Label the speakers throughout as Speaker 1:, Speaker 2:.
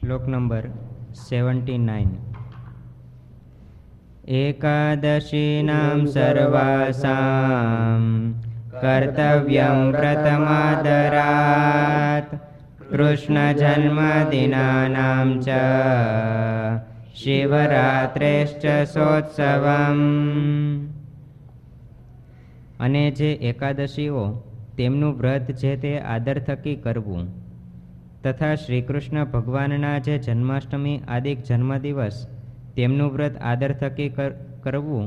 Speaker 1: શ્લોક number seventy nine. એકાદશીનામ સર્વાસામ કર્તવ્યમ પ્રથમાદરાત કૃષ્ણ જન્મદિનાનામ ચ, શિવરાત્રેશ્ચ સોત્સવમ. અને જે એકાદશીઓ, તેમનું વ્રત છે તે આદર થકી કરવું તથા શ્રીકૃષ્ણ ભગવાનના જે જન્માષ્ટમી આદિક જન્મદિવસ, તેમનું વ્રત આદર થકી કરવું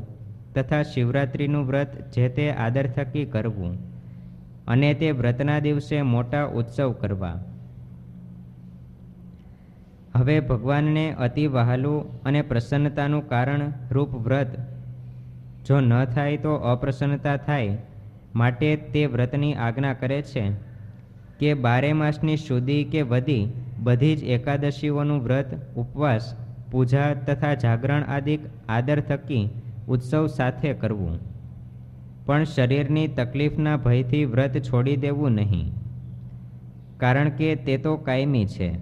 Speaker 1: તથા શિવરાત્રિનું વ્રત જે તે આદર થકી કરવું અને તે વ્રતના દિવસે મોટા ઉત્સવ કરવા. હવે ભગવાનને અતિ વહાલું અને પ્રસન્નતાનું કારણ રૂપ વ્રત. જો ન થાય તો અપ્રસન્નતા થાય, માટે તે વ્રતની આજ્ઞા કરે છે. કે બારે માસની સુધી કે વધી, બધી જ એકાદશીઓનું વ્રત, ઉપવાસ, પૂજા તથા જાગરણ આદિ આદર થકી ઉત્સવ સાથે કરવું. પણ શરીરની તકલીફના ભયથી વ્રત છોડી દેવું નહીં. કારણ કે તે તો કાયમી છે.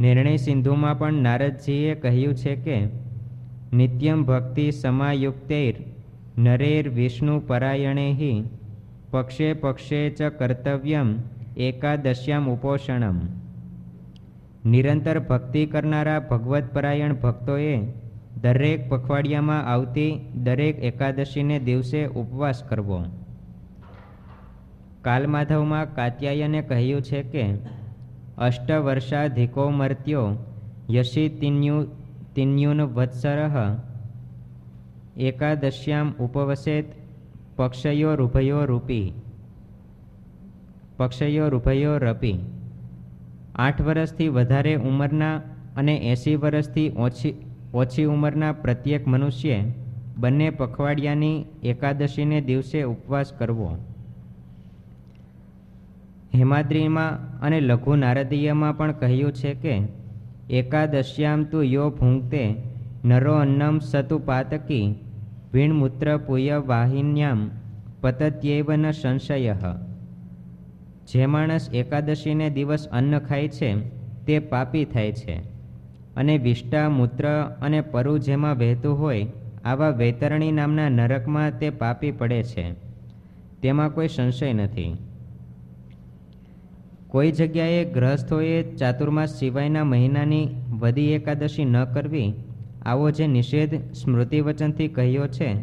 Speaker 1: નિર્ણય સિંધુમાં પણ નારદજીએ કહ્યું છે કે, નિત્યમ ભક્તિ સમાયુક્તૈર, નરેર વિષ્ણુ પરાયણે પક્ષે પક્ષે ચ કર્તવ્યમ એકાદશ્યામ ઉપોષણમ નિરંતર ભક્તિ કરનારા ભગવત પરાયણ ભક્તોએ દરેક પખવાડિયામાં આવતી દરેક એકાદશીને દિવસે ઉપવાસ કરવો કાલમાધવમાં કાત્યાયને કહ્યું છે કે અષ્ટવર્ષાધિકો મર્ત્યો યશી તિન્યુ તિન્યુન વત્સર એકાદશ્યામ ઉપવસેત પક્ષયો રૂભયો રૂપી. પક્ષયો રૂભયો રપી. આઠ વર્ષથી વધારે ઉંમરના અને એંસી વર્ષથી ઓછી ઓછી ઉંમરના પ્રત્યેક મનુષ્ય બંને પખવાડિયાની એકાદશીને દિવસે ઉપવાસ કરવો. હેમાદ્રીમાં અને લઘુ નારદીયમાં પણ કહ્યું છે કે, એકાદશ્યામ તું યો ભૂંગતે નરો અન્નમ સતુ પાતકી ભીણમૂત્ર પુય વાહિન્યામ પતત્યૈવ ન સંશય જે માણસ એકાદશીને દિવસ અન્ન ખાય છે, તે પાપી થાય છે। અને વિષ્ટા મૂત્ર અને પરુ જેમાં વહેતું હોય, આવા વૈતરણી નામના નરકમાં તે પાપી પડે છે। તેમાં કોઈ સંશય નથી। કોઈ જગ્યાએ ગ્રહસ્થોએ ચાતુર્માસ સિવાયના મહિનાની વધી એકાદશી ન કરવી આવો જે નિષેધ સ્મૃતિ વચનથી કહ્યો છે,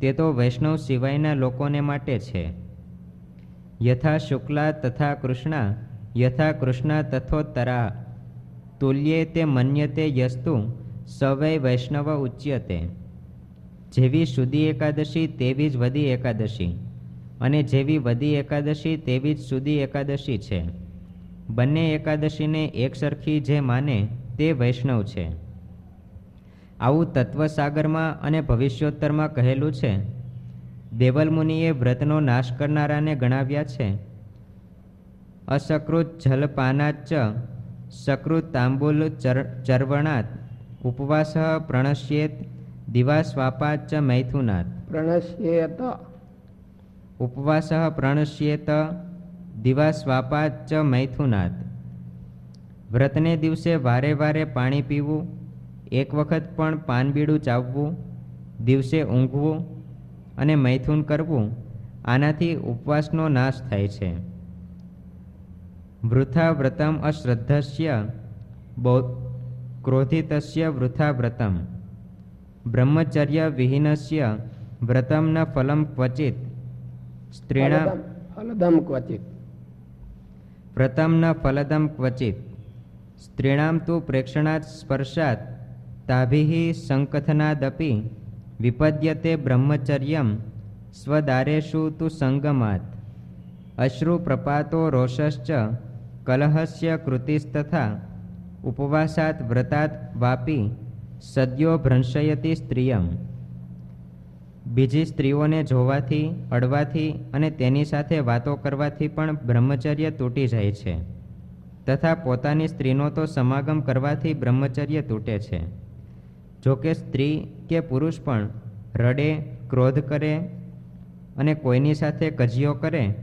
Speaker 1: તે તો વૈષ્ણવ સિવાયના લોકોને માટે છે. યથા શુક્લા તથા કૃષ્ણા, યથા કૃષ્ણા તથોત્તરા, તુલ્યે તે મન્યતે યસ્તુ, સવૈ વૈષ્ણવ ઉચ્યતે. જેવી શુદ્ધિ એકાદશી તેવી જ વદી એકાદશી, અને જેવી વદી એકાદશી તેવી જ સુધી એકાદશી છે. બંને એકાદશીને એક સરખી જે માને તે વૈષ્ણવ છે. આવું તત્વસાગરમાં અને ભવિષ્યોત્તરમાં કહેલું છે. દેવલમુનિએ વ્રતનો નાશ કરનારાને ગણાવ્યા છે. અસકૃત જલપાનાચ સકૃત તાંબુલ ચર ચર્વણાત ઉપવાસ પ્રણશ્યેત દિવાસ્વાપાચ મૈથુનાથ
Speaker 2: પ્રણશ્યેત.
Speaker 1: ઉપવાસ પ્રણશ્યેત દિવાસ્વાપાચ મૈથુનાથ વ્રતને દિવસે વારે વારે પાણી પીવું એક વખત પણ પાનબીડું ચાવવું દિવસે ઊંઘવું અને મૈથુન કરવું આનાથી ઉપવાસનો નાશ થાય છે. વૃથા વ્રતમ અશ્રદ્ધસ્ય ક્રોધિતસ્ય વૃથા વ્રતમ બ્રહ્મચર્ય વિહીનસ્ય વ્રતમ ન ફલમ ક્વચિત. સ્ત્રીણા
Speaker 2: ફલદમ ક્વચિત.
Speaker 1: વ્રતમ ન ફલદમ ક્વચિત. સ્ત્રીણામ તો પ્રેક્ષણાત સ્પર્શાત. તાભિઃ સંકથનાદપી વિપદ્યતે બ્રહ્મચર્યમ સ્વદારેશુ તુ સંગમાત અશ્રુ પ્રપાતો રોષશ્ચ કલહસ્ય કૃતિસ્તથા ઉપવાસાત વ્રતાત વાપી સદ્યો ભ્રંશયતી સ્ત્રિયમ બીજી સ્ત્રીઓને જોવાથી, અડવાથી અને તેની સાથે વાતો કરવાથી પણ બ્રહ્મચર્ય તૂટી જાય છે. તથા પોતાની સ્ત્રીનો તો સમાગમ કરવાથી બ્રહ્મચર્ય તૂટે છે. જો કે સ્ત્રી કે પુરુષ પણ રડે, ક્રોધ કરે અને કોઈની સાથે કજિયો કરે,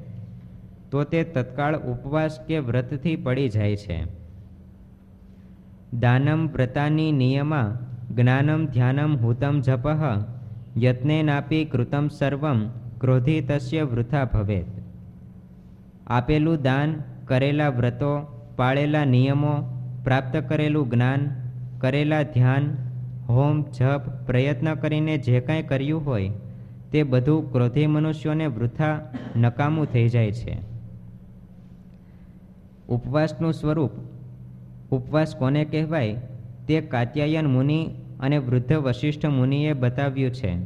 Speaker 1: તો તે તત્કાળ ઉપવાસ કે વ્રતથી પડી જાય છે. દાનમ વ્રતાની નિયમા જ્ઞાનમ ધ્યાનમ હુતમ જપ યત્નેનાપી કૃતમ સર્વમ ક્રોધી તસ્ય વૃથા ભવેત. આપેલું દાન, કરેલા વ્રતો, પાળેલા નિયમો, પ્રાપ્ત કરેલું જ્ઞાન, કરેલા ધ્યાન હોમ, જપ, પ્રયત્ન કરીને જે કાંઈ કર્યું હોય, તે બધું ક્રોધી મનુષ્યોને વૃથા, નકામું થઈ જાય છે. ઉપવાસનું સ્વરૂપ. ઉપવાસ કોને કહેવાય? તે કાત્યાયન મુનિ અને વૃદ્ધ વશિષ્ઠ મુનિએ બતાવ્યું છે.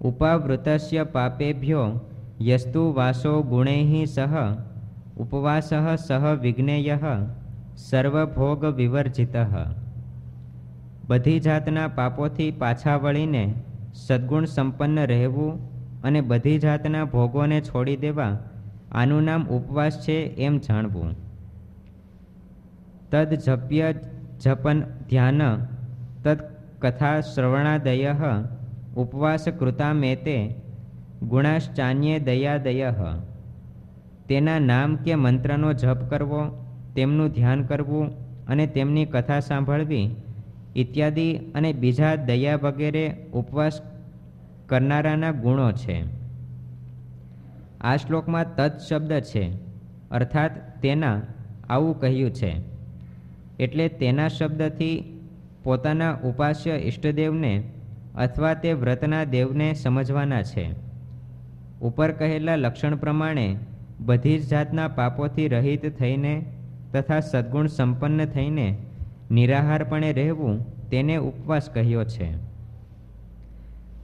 Speaker 1: ઉપાવૃતસ્ય પાપેભ્યો યસ્તુ વાસો ગુણૈ સહ, ઉપવાસ સહ વિજ્ઞેય સર્વભોગ વિવર્જિત. બધી જાતના પાપોથી પાછા વળીને સદ્ગુણ સંપન્ન રહેવું અને બધી જાતના ભોગોને છોડી દેવા, આનું નામ ઉપવાસ છે એમ જાણવું. તદ જપ્ય જપન ધ્યાન, તદ કથા શ્રવણાદય, ઉપવાસ કૃતા મેતે, ગુણાશ્ચાન્યે દયાદય. તેના નામ કે મંત્રનો જપ કરવો, તેમનું ધ્યાન કરવું અને તેમની કથા સાંભળવી ઇત્યાદિ અને બીજા દયા વગેરે ઉપવાસ કરનારાના ગુણો છે. આ શ્લોકમાં તત્ શબ્દ છે. અર્થાત તેના આવું કહ્યું છે. એટલે તેના શબ્દથી પોતાના ઉપાસ્ય ઇષ્ટદેવને અથવા તે વ્રતના દેવને સમજવાના છે. ઉપર કહેલા લક્ષણ પ્રમાણે બધી જ જાતના પાપોથી રહિત થઈને તથા સદ્ગુણ સંપન્ન થઈને નિરાહારપણે રહેવું તેને ઉપવાસ કહ્યો છે.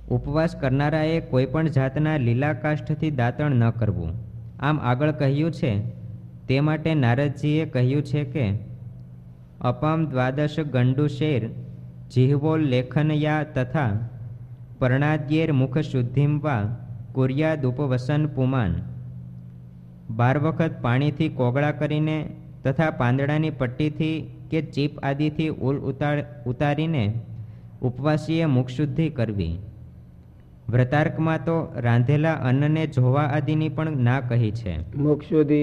Speaker 1: ઉપવાસ કરનારાએ કોઈપણ જાતના લીલા કાષ્ઠથી દાંતણ ન કરવું. આમ આગળ કહ્યું છે, તે માટે નારદજીએ કહ્યું છે કે, અપમ દ્વાદશ ગંડુશેર જીહવો લેખનયા તથા પરણાદ્યેર મુખ શુદ્ધિમ વા કુર્યાદ પુમાન. બાર વખત પાણીથી કોગળા કરીને તથા પાંદડાની પટ્ટીથી કે ચીપ આદિથી ઉલ ઉતાર, ઉતારીને ઉપવાસીએ મુખશુદ્ધિ કરવી. વ્રતાર્કમાં તો રાંધેલા અન્નને જોવા આદિની પણ ના કહી છે.
Speaker 2: મુખશુદ્ધિ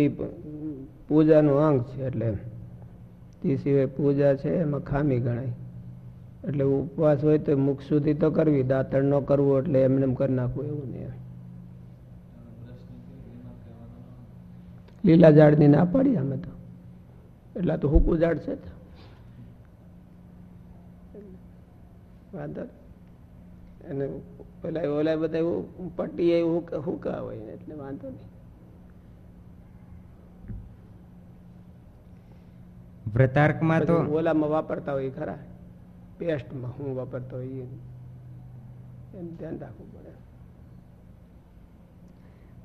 Speaker 2: પૂજાનો અંગ છે એટલે તે સિવાય પૂજા છે એમાં ખામી ગણાય. એટલે ઉપવાસ હોય તો મુખ સુધી તો કરવી, દાંતણ ન કરવું એટલે એમને એમ કરી નાખવું એવું નહીં લીલા ઝાડની ના પાડી અમે તો. એટલા તો હુકું ઝાડ છે વાંધો અને પેલા ઓલા બધા એવું પટ્ટી એવું હુકા હોય એટલે વાંધો નહીં.
Speaker 1: વ્રતાર્કમાં તો
Speaker 2: ઓલામાં વાપરતા હોય ખરા. પેસ્ટમાં હું વાપરતો હોય એનું ધ્યાન રાખવું પડે.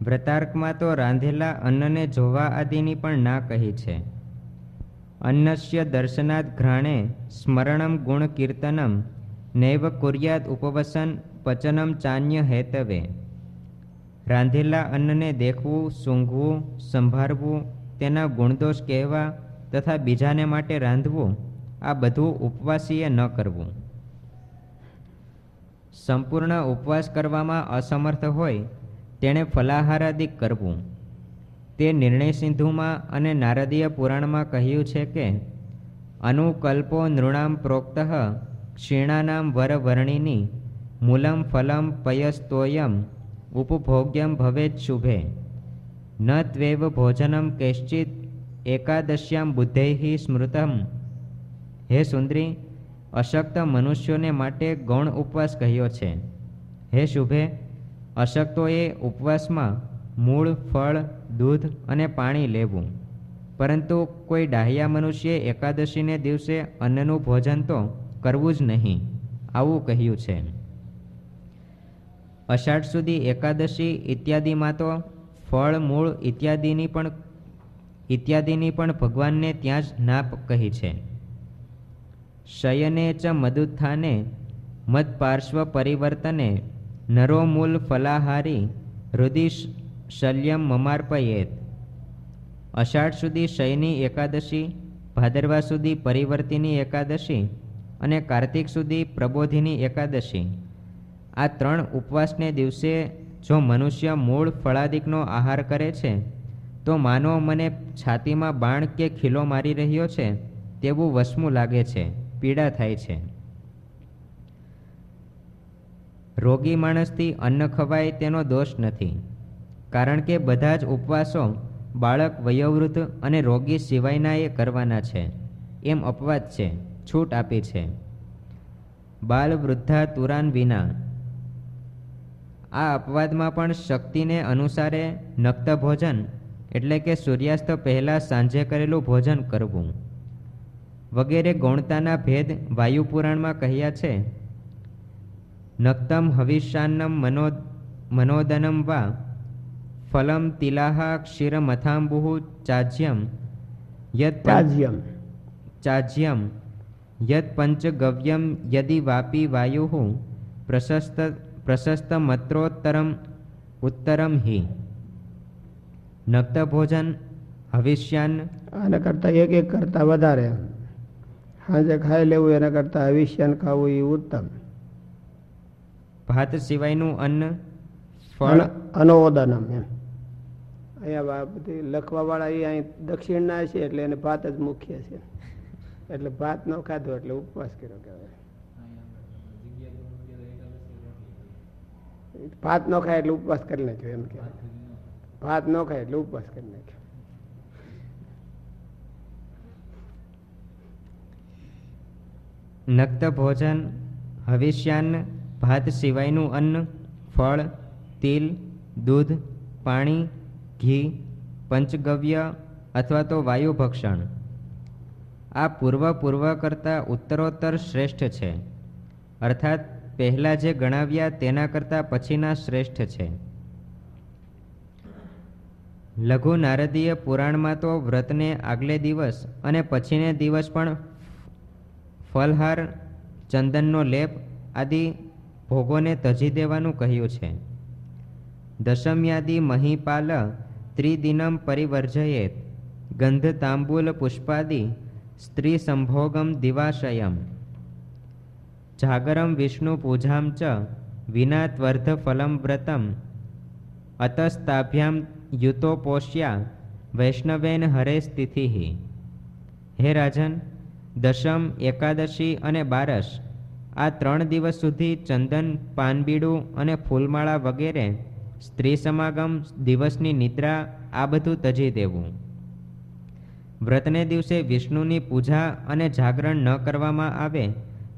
Speaker 1: વ્રતાર્કમાં તો રાંધેલા અન્નને જોવા આદિની પણ ના કહી છે. અન્નસ્ય દર્શનાદ ઘ્રાણે સ્મરણમ ગુણ કીર્તનમ નૈવ કુર્યાદ ઉપવસન પચનમ ચાન્ય હેતવે. રાંધેલા અન્નને દેખવું, સૂંઘવું સંભાળવું તેના ગુણદોષ કહેવા તથા બીજાને માટે રાંધવું, આ બધું ઉપવાસીએ ન કરવું. સંપૂર્ણ ઉપવાસ કરવામાં અસમર્થ હોય, તેણે ફલાહારાદિક કરવું. તે નિર્ણય સિંધુમાં અને નારદીય પુરાણમાં કહ્યું છે કે, અનુકલ્પો નૃણામ પ્રોક્ત, ક્ષીણાનામ વરવર્ણિની મૂલમ ફલમ પયસ્તોયમ, ઉપભોગ્યમ ભવેત શુભે. ન ત્વેવ ભોજનમ કેશ્ચિત એકાદશ્યામ બુદ્ધૈ સ્મૃતમ. હે સુંદરી, અશક્ત મનુષ્યોને માટે ગૌણ ઉપવાસ કહ્યો છે. હે શુભે, અશક્તોએ ઉપવાસમાં મૂળ, ફળ, દૂધ અને પાણી લેવું. પરંતુ કોઈ ડાહ્યા મનુષ્યે એકાદશીને દિવસે અન્નનું ભોજન તો કરવું જ નહીં, આવું કહ્યું છે. અષાઢ સુધી એકાદશી ઇત્યાદિમાં તો ફળ, મૂળ ઇત્યાદિની પણ ઇત્યાદિની પણ ભગવાનને ત્યાં જ ના કહી છે. શયને ચ મદુત્થાને મદ પાર્શ્વ પરિવર્તને નરો મૂલ ફલાહારી હૃદય શલ્યમ મમાર્પયેત. અષાઢ સુધી શયની એકાદશી, ભાદરવા સુધી પરિવર્તિની એકાદશી અને કાર્તિક સુધી પ્રબોધિની એકાદશી. આ ત્રણ ઉપવાસને દિવસે જો મનુષ્ય મૂળ ફળાદિકનો આહાર કરે છે, તો માનો મને છાતીમાં બાણ કે ખીલો મારી રહ્યો છે તેવું વસમું લાગે છે, પીડા થાય છે. રોગી માણસથી અન્ન ખવાય તેનો દોષ નથી. કારણ કે બધા જ ઉપવાસો બાળક વયોવૃદ્ધ અને રોગી સિવાયના એ કરવાના છે. એમ અપવાદ છે. છૂટ આપી છે. બાલ વૃદ્ધા તુરાન વિના. આ અપવાદમાં પણ શક્તિને અનુસારે નક્ત ભોજન એટલે કે સૂર્યાસ્ત પહેલાં સાંજે કરેલું ભોજન કરવું. વગેરે ગૌણતાના ભેદ વાયુપુરાણમાં કહ્યા છે. નક્તમ હવિષ્યાન્નમ મનો મનોદનમ વા ફલમ તિલાહા ક્ષીરમથાંબુઃ ચાજ્યમ યદ
Speaker 2: ચાજ્યમ
Speaker 1: ચાજ્યમ યદ પંચગવ્યમ યદિ વાપી વાયુ પ્રશસ્ત પ્રશસ્તમત્રોત્તરમ ઉત્તરમ હિ નક્ત ભોજન હવિષ્યાન્ન
Speaker 2: આના કરતાં એક એક કરતાં વધારે. સાંજે ખાઈ લેવું એના કરતાં અવિષ્યાન ખાવું એ ઉત્તમ.
Speaker 1: ભાત સિવાયનું અન્ન ફળ?
Speaker 2: અન- અનોદનમ એમ. અહીંયા બધી લખવાવાળા એ અહીં દક્ષિણના છે એટલે એને ભાત જ મુખ્ય છે. એટલે ભાત ન ખાધો એટલે ઉપવાસ કર્યો કહેવાય. ભાત ન ખાય એટલે ઉપવાસ કરી નાખ્યો એમ કહેવાય ભાત ન ખાય એટલે ઉપવાસ કરી નાખ્યો.
Speaker 1: નક્ત ભોજન, હવિષ્યાન્ન, ભાત સિવાયનું અન્ન, ફળ, તિલ, દૂધ, પાણી ઘી, પંચગવ્ય અથવા તો વાયુ ભક્ષણ. આ પૂર્વ પૂર્વ કરતાં ઉત્તરોત્તર શ્રેષ્ઠ છે. અર્થાત, પહેલાં જે ગણાવ્યા તેના કરતાં પછીના શ્રેષ્ઠ છે. લઘુ નારદીય પુરાણમાં તો વ્રતને આગલે દિવસ અને પછીને દિવસ પણ ફલહાર, ચંદનનો લેપ આદિ ભોગોને તજી દેવાનું કહ્યું છે. દશમ્યાદિ મહીપાલ ત્રિદિનમ પરિવર્જયેત, ગંધ તાંબૂલ પુષ્પાદી, સ્ત્રી સંભોગમ દિવાશયમ. જાગરમ વિષ્ણુ પૂજામ ચ, વિના ત્વર્ધ ફલમ વ્રતમ. અતસ્તાભ્યામ યુતોપોષ્યા વૈષ્ણવેન હરે સ્થિતિ હે રાજન, દશમ, એકાદશી અને બારસ, આ ત્રણ દિવસ સુધી ચંદન, પાનબીડું અને ફૂલમાળા વગેરે સ્ત્રી સમાગમ, દિવસની નિદ્રા, આ બધું તજી દેવું. વ્રતને દિવસે વિષ્ણુની પૂજા અને જાગરણ ન કરવામાં આવે,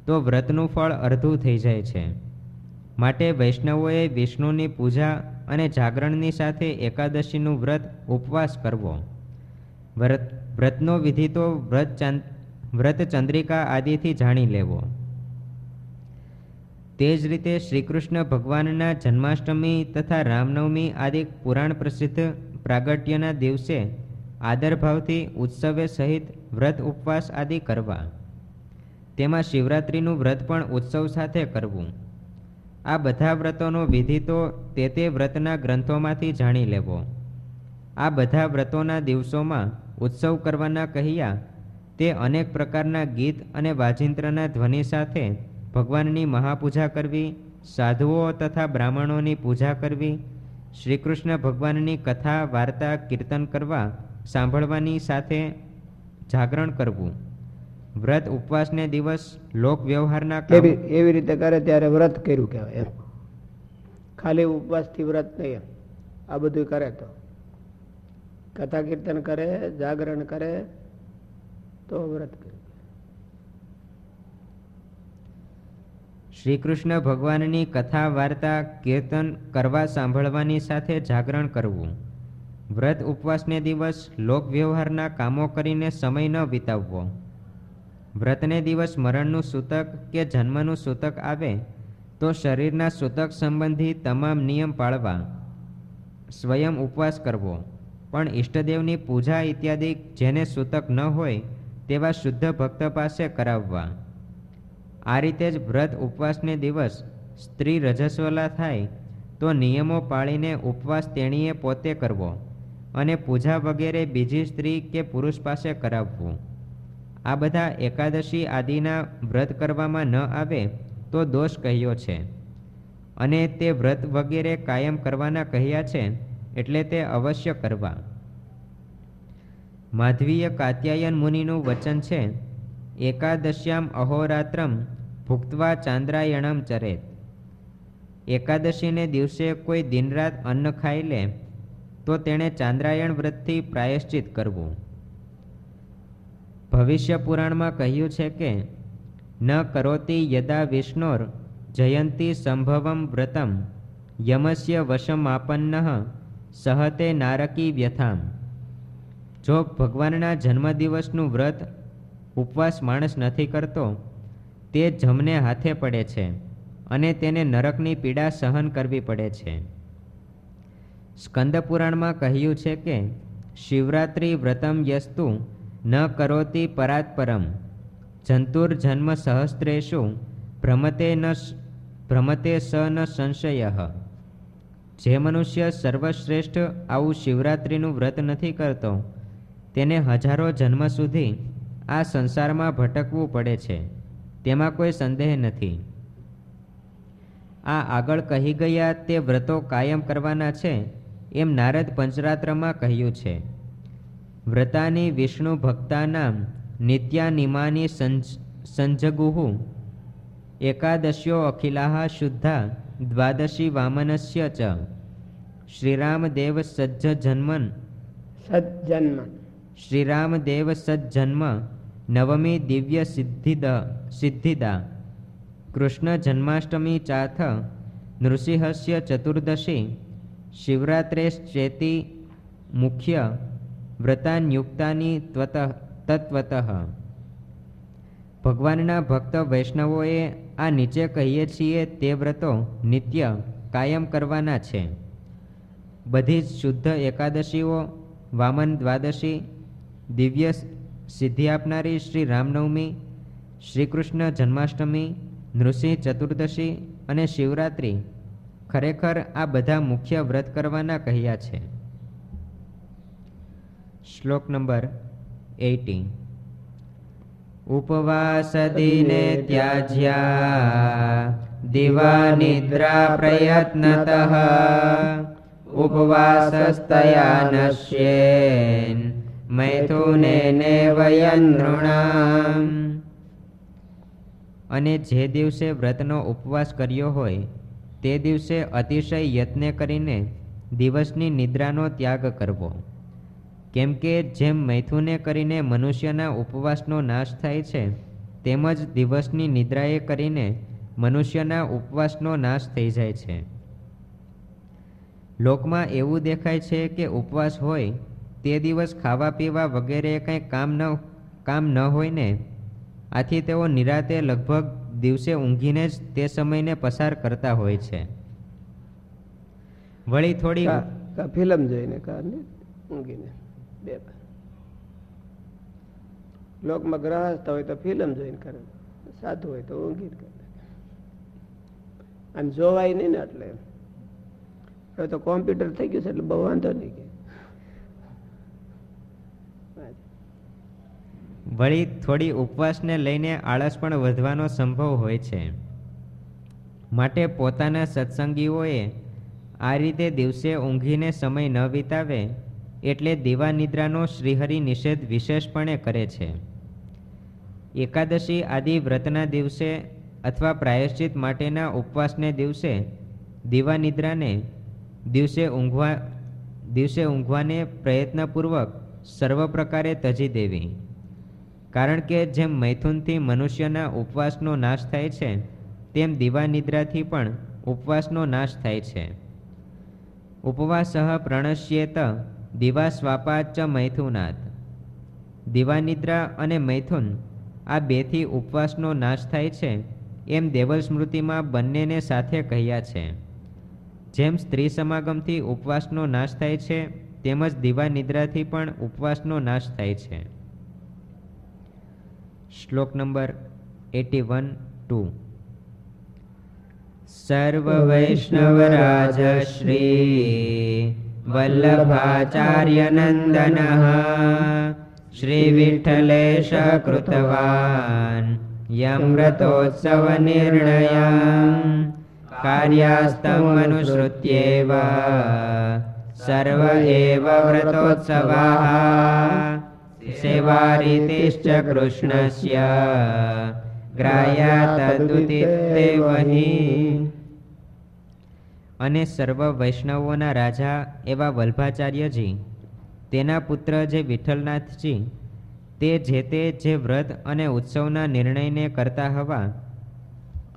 Speaker 1: તો વ્રતનું ફળ અડધું થઈ જાય છે. માટે વૈષ્ણવોએ વિષ્ણુની પૂજા અને જાગરણની સાથે એકાદશીનું વ્રત ઉપવાસ કરવો. વ્રત, વ્રતનો વિધિ તો વ્રત વ્રત ચંદ્રિકા આદિથી જાણી લેવો. તે જ રીતે શ્રીકૃષ્ણ ભગવાનના જન્માષ્ટમી તથા રામનવમી આદિ પુરાણ પ્રસિદ્ધ પ્રાગટ્યના દિવસે આદરભાવથી ઉત્સવે સહિત વ્રત ઉપવાસ આદિ કરવા. તેમાં શિવરાત્રિનું વ્રત પણ ઉત્સવ સાથે કરવું. આ બધા વ્રતોનો વિધિ તો તે તે વ્રતના ગ્રંથોમાંથી જાણી લેવો. આ બધા વ્રતોના દિવસોમાં ઉત્સવ કરવાના કહ્યા તે અનેક પ્રકારના ગીત અને વાજિંત્રના ધ્વનિ સાથે ભગવાનની મહાપૂજા કરવી, સાધુઓ તથા બ્રાહ્મણોની પૂજા કરવી, શ્રીકૃષ્ણ ભગવાનની કથા, વાર્તા, કીર્તન કરવા સાંભળવાની સાથે જાગરણ કરવું. વ્રત ઉપવાસને દિવસ, લોક વ્યવહારના
Speaker 2: એવી રીતે કરે ત્યારે વ્રત કર્યું કહેવાય એમ. ખાલી ઉપવાસથી વ્રત નહીં આ બધું કરે તો. કથા કીર્તન કરે, જાગરણ કરે, તો વ્રત કર્યું
Speaker 1: શ્રી કૃષ્ણ ભગવાનની કથા, વાર્તા, કીર્તન કરવા સાંભળવાની સાથે જાગરણ કરવું. વ્રત ઉપવાસને દિવસ લોકવ્યવહારના કામો કરીને સમય ન વિતાવવો. વ્રતને દિવસ મરણનું સૂતક કે જન્મનું સૂતક આવે, તો શરીરના સૂતક સંબંધી તમામ નિયમ પાળવા. સ્વયં ઉપવાસ કરવો. પણ ઈષ્ટદેવની પૂજા ઇત્યાદિ જેને સૂતક ન હોય, તેવા શુદ્ધ ભક્ત પાસે કરાવવા. આ રીતે જ વ્રત ઉપવાસને દિવસ સ્ત્રી રજસ્વલા થાય, તો નિયમો પાળીને ઉપવાસ તેણીએ પોતે કરવો અને પૂજા વગેરે બીજી સ્ત્રી કે પુરુષ પાસે કરાવવું. આ બધા એકાદશી આદિના વ્રત કરવામાં ન આવે તો દોષ કહ્યો છે. અને તે વ્રત વગેરે કાયમ કરવાના કહ્યા છે એટલે તે અવશ્ય કરવા. માધવીય કાત્યાયન મુનિનું વચન છે, એકાદશ્યામ અહોરાત્રમ ભુક્તવા ચાંદ્રાયણમ ચરેત. એકાદશીને દિવસે કોઈ દિનરાત અન્ન ખાઈ લે, તો તેણે ચાંદ્રાયણ વ્રતથી પ્રાયશ્ચિત કરવું. ભવિષ્ય પુરાણમાં કહ્યું છે કે, ન કરોતી યદા વિષ્ણોર જયંતી સંભવમ વ્રતમ, યમસ્ય વશમાપન્ન સહતે નારકી વ્યથામ. જો ભગવાનના જન્મદિવસનું વ્રત ઉપવાસ માણસ નથી કરતો તે જમને હાથે પડે છે અને તેને નરકની પીડા સહન કરવી પડે છે. સ્કંદપુરાણમાં કહ્યું છે કે, શિવરાત્રિ વ્રતમ યસ્તુ ન કરોતી પરાત્પરમ. જંતુર્જન્મ સહસ્ત્રેષુ ભ્રમતે ન ભ્રમતે સ ન સંશય. જે મનુષ્ય સર્વશ્રેષ્ઠ આવું શિવરાત્રિનું વ્રત નથી કરતો, તેને હજારો જન્મ સુધી આ સંસારમાં ભટકવું પડે છે. તેમાં કોઈ સંદેહ નથી. આ આગળ કહી ગયા તે વ્રતો કાયમ કરવાના છે એમ નારદ પંચરાત્રમાં કહ્યું છે. વ્રતાની વિષ્ણુ ભક્તાના નિત્યાનિમાની સંજગુહુ એકાદશ્યો અખિલાહ શુદ્ધા દ્વાદશી વામનસ્ય ચ શ્રીરામદેવ સજ્જ જન્મન
Speaker 2: સજ્જન્મ
Speaker 1: શ્રીરામદેવ સજ્જન્મ નવમી દિવ્ય સિદ્ધિદ, સિદ્ધિદા. કૃષ્ણ જન્માષ્ટમી ચાથ, નૃસિંહસ્ય ચતુર્દશી, શિવરાત્રેશ્ચેતી મુખ્ય, વ્રતાન્યુક્તાની ત્વત, તત્વત. ભગવાનના ભક્ત વૈષ્ણવોએ આ નીચે કહીએ છીએ તે વ્રતો નિત્ય કાયમ કરવાના છે. બધી જ શુદ્ધ એકાદશીઓ, વામન દ્વાદશી, દિવ્ય સિદ્ધિ આપનારી શ્રી રામનવમી, શ્રી જન્માષ્ટમી, નૃસિંહ ચતુર્દશી અને શિવરાત્રિ ખરેખર આ બધા મુખ્ય વ્રત કરવાના કહ્યા છે. શ્લોક નંબર એટી ઉપવાસ દિને ત્યાજ્યા, દિવા નિદ્રા પ્રયત્ન ઉપવાસસ્તયા નશ્યેન. મૈથુને વયન અને જે દિવસે વ્રતનો ઉપવાસ કર્યો હોય, તે દિવસે અતિશય યત્ન કરીને દિવસની નિદ્રાનો ત્યાગ કરવો. કેમ કે જેમ મૈથુને કરીને મનુષ્યના ઉપવાસનો નાશ થાય છે, તેમજ દિવસની નિદ્રાએ કરીને મનુષ્યના ઉપવાસનો નાશ થઈ જાય છે. લોકમાં એવું દેખાય છે કે ઉપવાસ હોય તે દિવસ ખાવા પીવા વગેરે કંઈ કામ ન કામ ન હોય ને? આથી તેઓ નિરાતે લગભગ દિવસે ઊંઘીને જ તે સમયને પસાર કરતા હોય છે. વળી થોડી
Speaker 2: ફિલ્મ જોઈને કારણે ઊંઘીને. બે. લોકમાં ગ્રહસ્થ હોય તો ફિલ્મ જોઈને કરે. સાધુ હોય તો ઊંઘીને કરે. અને જોવાય નહીં ને એટલે. હવે તો કોમ્પ્યુટર થઈ ગયું છે એટલે બહુ વાંધો નહીં કે
Speaker 1: વળી થોડી ઉપવાસને લઈને આળસ પણ વધવાનો સંભવ હોય છે. માટે પોતાના સત્સંગીઓએ આ રીતે દિવસે ઊંઘીને સમય ન વિતાવે એટલે દીવા નિદ્રાનો શ્રીહરિ નિષેધ વિશેષપણે કરે છે. એકાદશી આદિ વ્રતના દિવસે અથવા પ્રાયશ્ચિત માટેના ઉપવાસને દિવસે દીવા નિદ્રાને દિવસે ઊંઘવા, દિવસે ઊંઘવાને પ્રયત્નપૂર્વક સર્વ પ્રકારે તજી દેવી. કારણ કે જેમ મૈથુનથી મનુષ્યના ઉપવાસનો નાશ થાય છે, તેમ દિવાનિદ્રાથી પણ ઉપવાસનો નાશ થાય છે. ઉપવાસ પ્રણશ્યેત દિવા સ્વાપાચ મૈથુનાથ દિવાનિદ્રા અને મૈથુન આ બેથી ઉપવાસનો નાશ થાય છે એમ દેવલ સ્મૃતિમાં બંનેને સાથે કહ્યા છે. જેમ સ્ત્રી સમાગમથી ઉપવાસનો નાશ થાય છે, તેમજ દિવાનિદ્રાથી પણ ઉપવાસનો નાશ થાય છે. શ્લોક નંબર એટી વન ટુ. સર્વવૈષ્ણવરાજશ્રી વલ્લભાચાર્યનંદન શ્રીવિઠ્ઠલેશ કૃતવાન યમ્રતોત્સવ નિર્ણયમ सर्व સર્વ એવ વ્રતોત્સવાः कृष्णस्य। ગ્રાયા તદુતિતેવહી અને સર્વ વૈષ્ણવોના રાજા એવા વલ્ભાચાર્યજી, તેના પુત્ર જે વિઠ્ઠલનાથજી, તે જે તે જે વ્રત અને ઉત્સવના નિર્ણયને કરતા હવા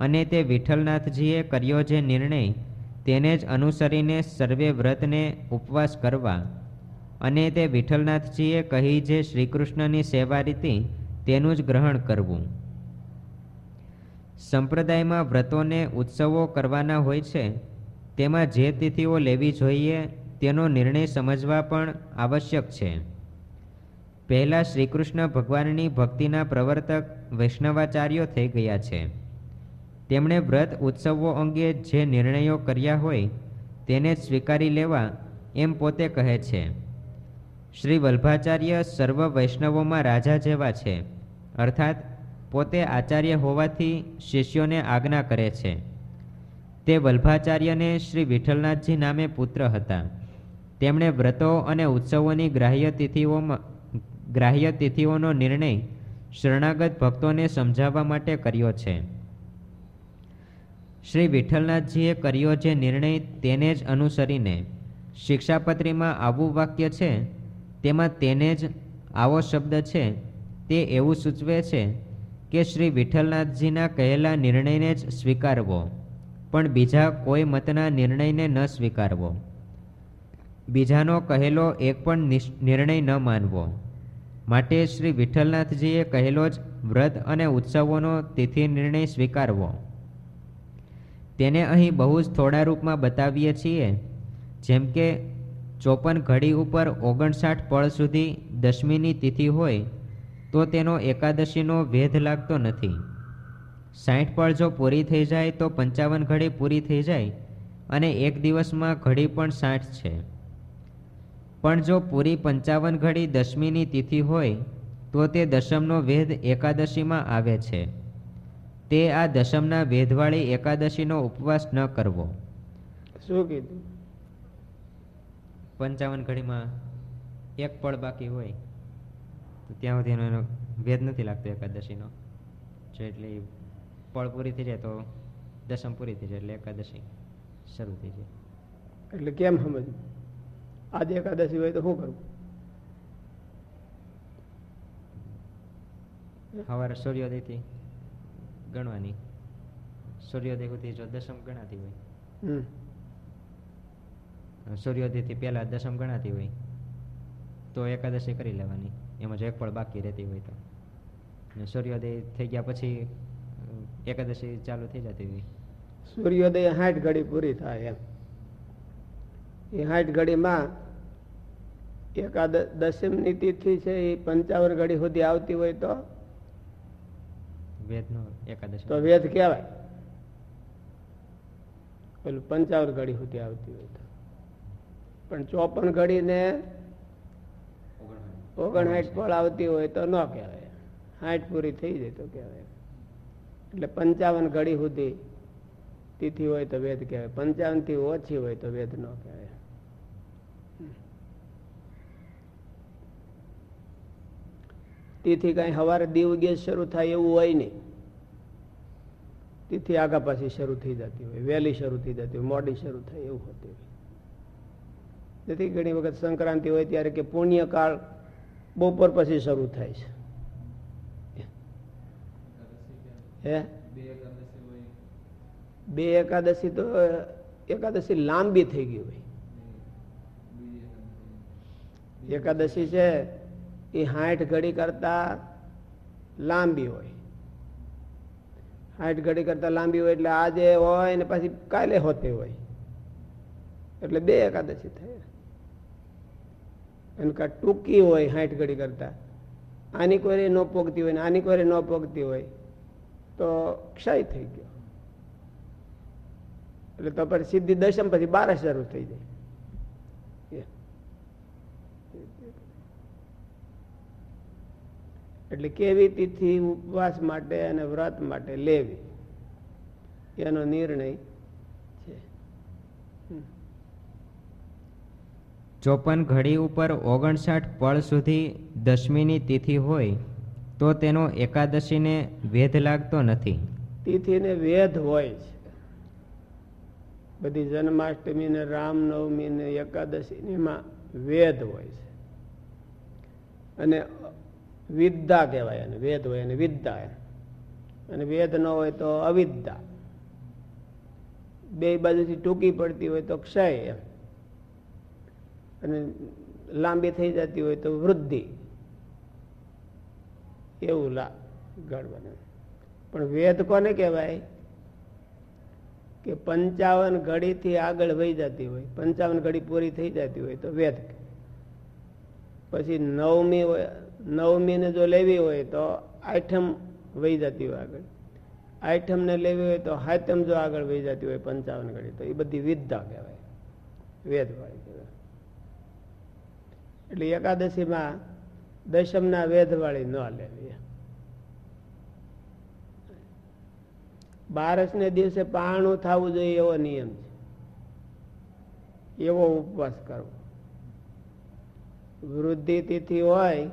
Speaker 1: અને તે વિઠ્ઠલનાથજીએ કર્યો જે નિર્ણય, તેને જ અનુસરીને સર્વે વ્રતને ઉપવાસ કરવા અને તે વિઠ્ઠલનાથજીએ કહી જે શ્રીકૃષ્ણની સેવા રીતિ, તેનું જ ગ્રહણ કરવું. સંપ્રદાયમાં વ્રતોને ઉત્સવો કરવાના હોય છે, તેમાં જે તિથિઓ લેવી જોઈએ, તેનો નિર્ણય સમજવા પણ આવશ્યક છે. પહેલાં શ્રીકૃષ્ણ ભગવાનની ભક્તિના પ્રવર્તક વૈષ્ણવાચાર્યો થઈ ગયા છે. તેમણે વ્રત ઉત્સવો અંગે જે નિર્ણયો કર્યા હોય, તેને સ્વીકારી લેવા એમ પોતે કહે છે. શ્રી વલ્ભાચાર્ય સર્વ વૈષ્ણવોમાં રાજા જેવા છે. અર્થાત, પોતે આચાર્ય હોવાથી શિષ્યોને આજ્ઞા કરે છે. તે વલ્ભાચાર્યને શ્રી વિઠ્ઠલનાથજી નામે પુત્ર હતા. તેમણે વ્રતો અને ઉત્સવોની ગ્રાહ્ય તિથિઓમાં, ગ્રાહ્ય તિથિઓનો નિર્ણય શરણાગત ભક્તોને સમજાવવા માટે કર્યો છે. શ્રી વિઠ્ઠલનાથજીએ કર્યો જે નિર્ણય તેને જ અનુસરીને શિક્ષાપત્રીમાં આવું વાક્ય છે તેમાં તેને જ આવો શબ્દ છે, તે એવું સૂચવે છે કે શ્રી વિઠ્ઠલનાથજીના કહેલા નિર્ણયને જ સ્વીકારવો, પણ બીજા કોઈ મતના નિર્ણયને ન સ્વીકારવો. બીજાનો કહેલો એક પણ નિર્ણય ન માનવો. માટે શ્રી વિઠ્ઠલનાથજીએ કહેલો જ વ્રત અને ઉત્સવોનો તિથિ નિર્ણય સ્વીકારવો. તેને અહીં બહુ જ થોડા રૂપમાં બતાવીએ છીએ, જેમ કે ચોપન ઘડી ઉપર ઓગણસાઠ પળ સુધી દશમીની તિથિ હોય, તો તેનો એકાદશીનો વેધ લાગતો નથી. સાઠ પળ જો પૂરી થઈ જાય, તો પંચાવન ઘડી પૂરી થઈ જાય અને એક દિવસમાં ઘડી પણ સાઠ છે. પણ જો પૂરી પંચાવન ઘડી દશમીની તિથિ હોય, તો તે દશમનો વેધ એકાદશીમાં આવે છે. તે આ દશમના વેધવાળી એકાદશીનો ઉપવાસ ન કરવો.
Speaker 2: શું કીધું?
Speaker 1: પંચાવન ઘડીમાં એક પળ બાકી હોય તો ત્યાં સુધી એનો એનો વેદ નથી લાગતો એકાદશીનો. જો એટલે પળ પૂરી થઈ જાય તો દશમ પૂરી થઈ જાય એટલે એકાદશી શરૂ થઈ જાય.
Speaker 2: એટલે કેમ સમજવું? આજે એકાદશી હોય તો શું કરવું?
Speaker 1: સવારે સૂર્યોદયથી ગણવાની. સૂર્યોદય સુધી જો દશમ ગણાતી હોય
Speaker 2: હમ.
Speaker 1: સૂર્યોદયથી પહેલાં દશમ ગણાતી હોય તો એકાદશી કરી લેવાની. એમાં જો એક પળ બાકી રહેતી હોય તો. અને સૂર્યોદય થઈ ગયા પછી એકાદશી ચાલુ થઈ જતી હોય.
Speaker 2: સૂર્યોદય હાઠ ઘડી પૂરી થાય એમ. એ હાઠ ઘડીમાં એકાદ દશમની તિથિ છે એ પંચાવન ઘડી સુધી આવતી હોય તો?
Speaker 1: વેદનો એકાદશી.
Speaker 2: તો વેદ કહેવાય. પેલું પંચાવન ઘડી સુધી આવતી હોય તો. પણ ચોપન ઘડી ને ઓગણસાઠ ફળ આવતી હોય તો ન કહેવાય. સાઠ પૂરી થઈ જાય તો કહેવાય. એટલે પંચાવન ઘડી સુધી તિથિ હોય તો વેદ કહેવાય. પંચાવનથી ઓછી હોય તો વેદ ન કહેવાય. તિથિ કઈ સવારે દીવ ગેસ શરૂ થાય એવું હોય નહીં. તિથિ આગા પાછી શરૂ થઈ જતી હોય. વહેલી શરૂ થઈ જતી હોય. મોડી શરૂ થાય એવું હોતી હોય. તેથી ઘણી વખત સંક્રાંતિ હોય ત્યારે કે પુણ્યકાળ બપોર પછી શરૂ થાય છે. બે એકાદશી તો એકાદશી લાંબી થઈ ગઈ હોય. એકાદશી છે એ સાઠ ઘડી કરતા લાંબી હોય. સાઠ ઘડી કરતા લાંબી હોય એટલે આજે હોય ને પછી કાલે હોતી હોય. એટલે બે એકાદશી થાય. એમ કાં ટૂંકી હોય હાઠ ઘડી કરતા. આની કોઈ ન પોગતી હોય ને આની કોઈ ન પોગતી હોય, તો ક્ષય થઈ ગયો. એટલે તો પછી સીધી દશમ પછી બાર શરૂ થઈ જાય. એટલે કેવી તિથિ ઉપવાસ માટે અને વ્રત માટે લેવી? એનો નિર્ણય છે હમ.
Speaker 1: ચોપન ઘડી ઉપર ઓગણસાઠ પળ સુધી દશમીની તિથિ હોય, તો તેનો એકાદશીને વેધ લાગતો નથી.
Speaker 2: તિથિને વેધ હોય છે. બધી જન્માષ્ટમી ને રામનવમી ને એકાદશીમાં વેધ હોય છે. અને વિદ્યા કહેવાય અને વેદ હોય અને વિદ્યા અને વેદ ન હોય તો અવિદ્યા. બે બાજુથી ટૂંકી પડતી હોય તો ક્ષય એમ. અને લાંબી થઈ જતી હોય તો વૃદ્ધિ. એવું લા ગણવાનું પણ વેદ કોને કહેવાય? કે પંચાવન ઘડીથી આગળ વહી જતી હોય. પંચાવન ઘડી પૂરી થઈ જતી હોય તો વેદ પછી નવમી નવમીને જો લેવી હોય તો આઠમ વહી જતી હોય આગળ. આઠમને લેવી હોય તો હાથમ જો આગળ વહી જતી હોય પંચાવન ઘડી તો એ બધી વિદ્યા કહેવાય. વેદવાળી એટલે એકાદશીમાં દશમના વેધવાળી ન લેવી. બારસને દિવસે પાણું થવું જોઈએ એવો નિયમ છે. એવો ઉપવાસ કરવો. વૃદ્ધિ તિથિ હોય,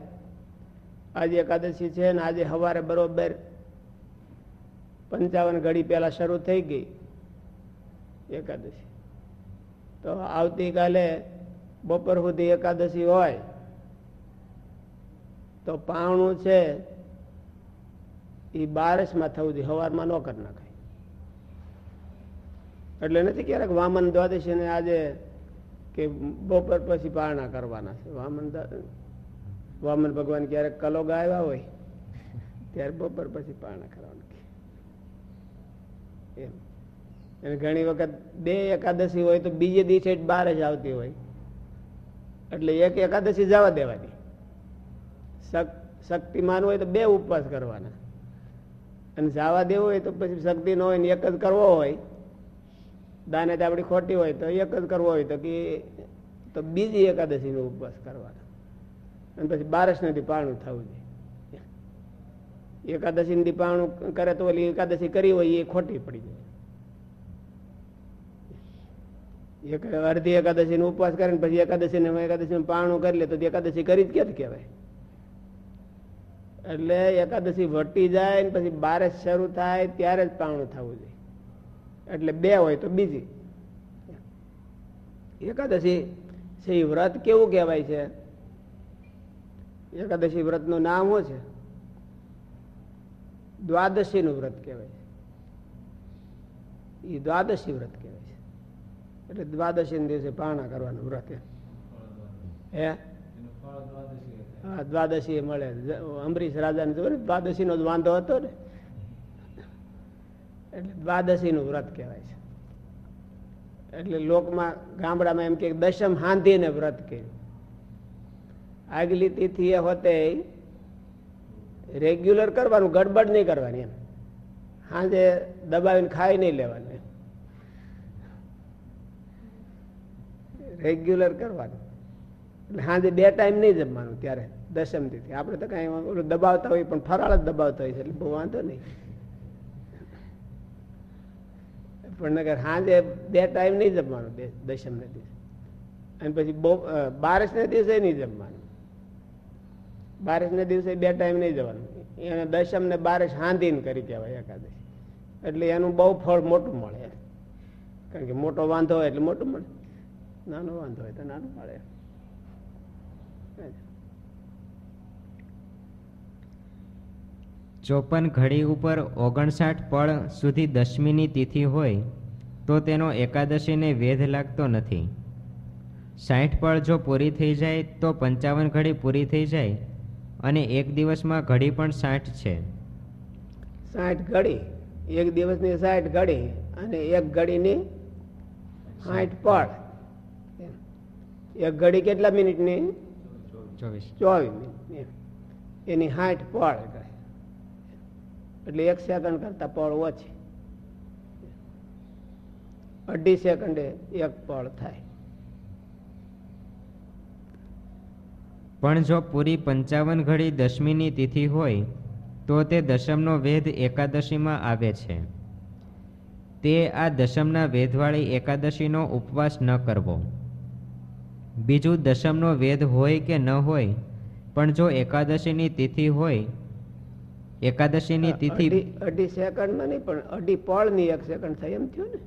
Speaker 2: આજે એકાદશી છે ને આજે સવારે બરોબર પંચાવન ઘડી પહેલા શરૂ થઈ ગઈ એકાદશી. તો આવતીકાલે બપોર સુધી એકાદશી હોય, તો પાવણું છે એ બારસમાં થવું જોઈએ. સવારમાં ન કરી નાખાય. એટલે નથી ક્યારેક વામન દ્વાદશી ને આજે કે બપોર પછી પારણા કરવાના છે. વામન વામન ભગવાન ક્યારેક કલોગા આવ્યા હોય, ત્યારે બપોર પછી પારણા કરવાનું એમ. અને ઘણી વખત બે એકાદશી હોય તો બીજે દિવસે બાર જ આવતી હોય. એટલે એક એકાદશી જવા દેવાની. શક્તિમાન હોય તો બે ઉપવાસ કરવાના. અને જવા દેવું હોય તો પછી શક્તિ ન હોય ને એક જ કરવો હોય, દાને આપણી ખોટી હોય તો એક જ કરવો હોય તો કે તો બીજી એકાદશીનો ઉપવાસ કરવાનો. અને પછી બારસ નથી પારણું થવું જોઈએ. એકાદશી પારણું કરે તો ઓલી એકાદશી કરી હોય એ ખોટી પડી જાય એક અડધી એકાદશી નો ઉપવાસ કરે ને પછી એકાદશી ને એકાદશી પારણું કરી લે તો એકાદશી કરી જ ક્યાંથી કહેવાય? એટલે એકાદશી વટી જાય ને પછી બારસ શરૂ થાય ત્યારે જ પારણું થવું જોઈએ. એટલે બે હોય તો બીજી. એકાદશી છે વ્રત કેવું કહેવાય છે? એકાદશી વ્રતનું નામ શું છે? દ્વાદશી નું વ્રત કહેવાય છે. એ દ્વાદશી વ્રત કહેવાય. એટલે દ્વાદશી દિવસે પારણા કરવાનું વ્રત હે? હા દ્વાદશી મળે. અમરીશ રાજાને જોયું ને દ્વાદશી નો જ વાંધો હતો ને? એટલે દ્વાદશી નું વ્રત કહેવાય છે. એટલે લોકમાં, ગામડામાં એમ કે દશમ હાંધીને વ્રત કર્યું આગલી તિથિ એ હોતે રેગ્યુલર કરવાનું, ગડબડ નહીં કરવાની એમ. હાંજે દબાવીને ખાઈ નહીં લેવાનું. રેગ્યુલર કરવાનું. એટલે સાંજે બે ટાઈમ નહીં જમવાનું ત્યારે દશમ તિથિ આપણે તો કઈ ઓલું દબાવતા હોય પણ ફરાળ જ દબાવતા હોય છે એટલે બહુ વાંધો નહીં. પણ નગર સાંજે બે ટાઈમ નહીં જમવાનું દશમ ને દિવસે. અને પછી બહુ બારસ ને દિવસે નહીં જમવાનું. બારસ ને દિવસે બે ટાઈમ નહીં જવાનું. એને દશમ ને બારસ હાંધીને કરી કહેવાય એકાદશી. એટલે એનું બહુ ફળ મોટું મળે. કારણ કે મોટો વાંધો હોય એટલે મોટું મળે. નાનો વાંધો હોય તો નાનું મળે.
Speaker 1: ચોપન ઘડી ઉપર ઓગણસાઠ પળ સુધી દશમીની તિથિ હોય તો તેનો એકાદશીને વેધ લાગતો નથી. સાઠ પળ જો પૂરી થઈ જાય તો પંચાવન ઘડી પૂરી થઈ જાય અને એક દિવસમાં ઘડી પણ સાઠ છે.
Speaker 2: સાઠ ઘડી. એક દિવસની સાઠ ઘડી અને એક ઘડીની સાઠ પળ. એક ઘડી કેટલા મિનિટની?
Speaker 1: ચોવીસ.
Speaker 2: ચોવીસ મિનિટ એની સાઠ પળ એટલે એક સેકન્ડ કરતા પળ ઓછી. અઢી સેકન્ડે એક પળ થાય.
Speaker 1: પણ જો પૂરી પંચાવન ઘડી દશમીની તિથિ હોય તો તે દશમનો વેધ એકાદશીમાં આવે છે. તે આ દશમના વેધવાળી એકાદશીનો ઉપવાસ ન કરવો. બીજું દશમનો વેદ હોય કે ન હોય પણ જો એકાદશીની તિથિ હોય એકાદશીની તિથિ
Speaker 2: અઢી સેકન્ડમાં નહીં પણ અઢી પળની એક સેકન્ડ થાય એમ થયું ને?